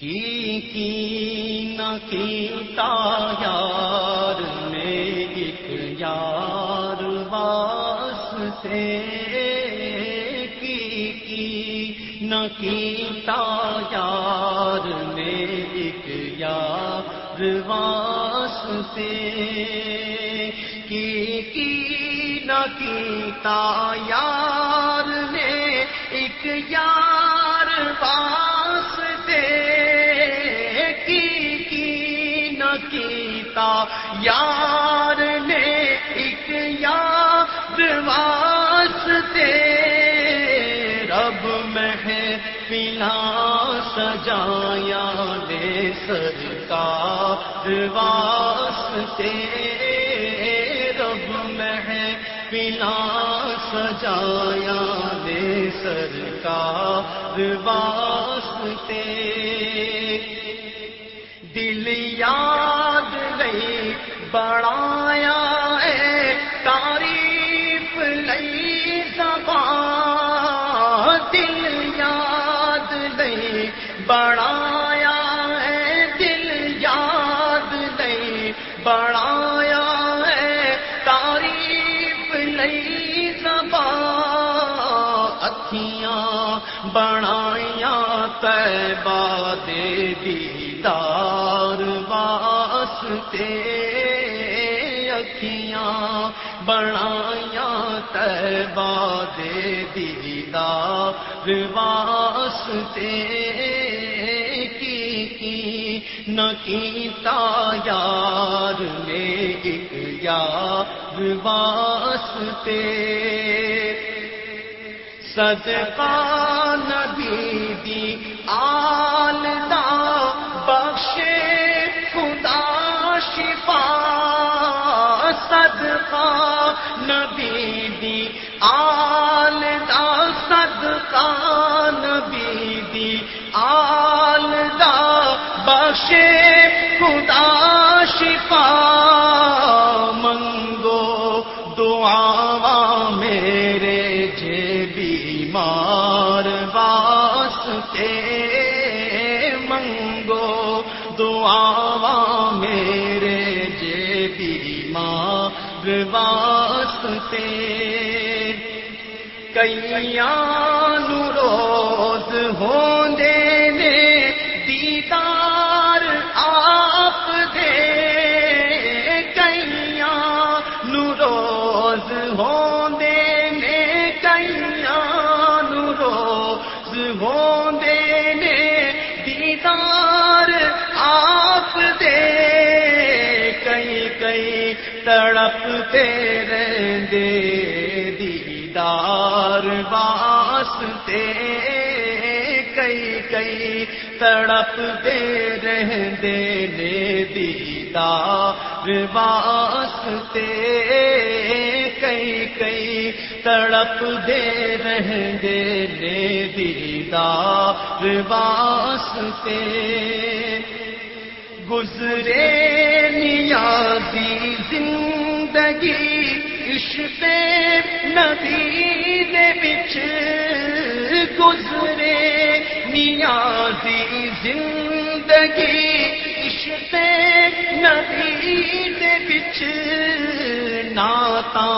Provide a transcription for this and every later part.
کی کی نہ کیتا یار میں ایک یار باس سے کی کی نہ کیتا یار میں ایک یار واس سے کی کی نہ کیتا یار نے ایک یار باس کیتا یار نے ایک یار واسطے رب میں پلا سجایا دے سرکار واسطے۔ رب میں پلا سجایا دے سرکار واسطے۔ دل یاد لئی بڑایا ہے، تعریف لئی زبان دل یاد لئی بڑایا ہے، دل یاد لئی بڑایا ہے، تعریف لئی زبان اکھیاں بڑایا تیبہ دے دیدار۔ واسطے اکھیاں بنایا تیبا دے دیدار واسطے کی کی نہ کیتا یار میں ایک یار واسطے صدقہ نبی دی آل دا صدقہ، نبی دی آل دا صدقہ، نبی دی آل دا بخشے، خدا شفا منگو دعا میرے جے بیمار واسطے منگو دعا میرے جے بیمار واسطے کئی روز ہوں دے دیدار آپ دے کئی روز ہوں دے کئی روز ہوں دے دیدار آپ دے کئی تڑپ تیرے دے دیدار واسطے کئی کئی تڑپ دے رہندے نے، دیدار واسطے کئی کئی تڑپ دے رہندے نے، دیدار واسطے گزرے نیازی زندگی، عشق نبی دے بچ گزرے نیازی زندگی، عشق نبی دے بچ ناتا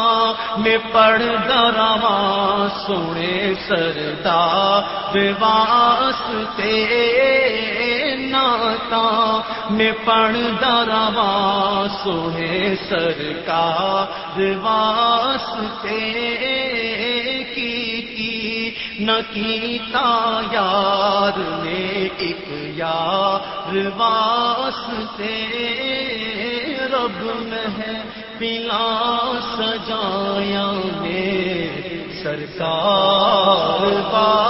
میں پڑھ رواں سونے سردار واسطے ناتا میں پڑھ رواں سونے سرکار واسطے۔ کی کی؟ نہ کیتا یار نے ایک یار واسطے۔ رب میں ہے پلا سجایا میں سرکار واسطے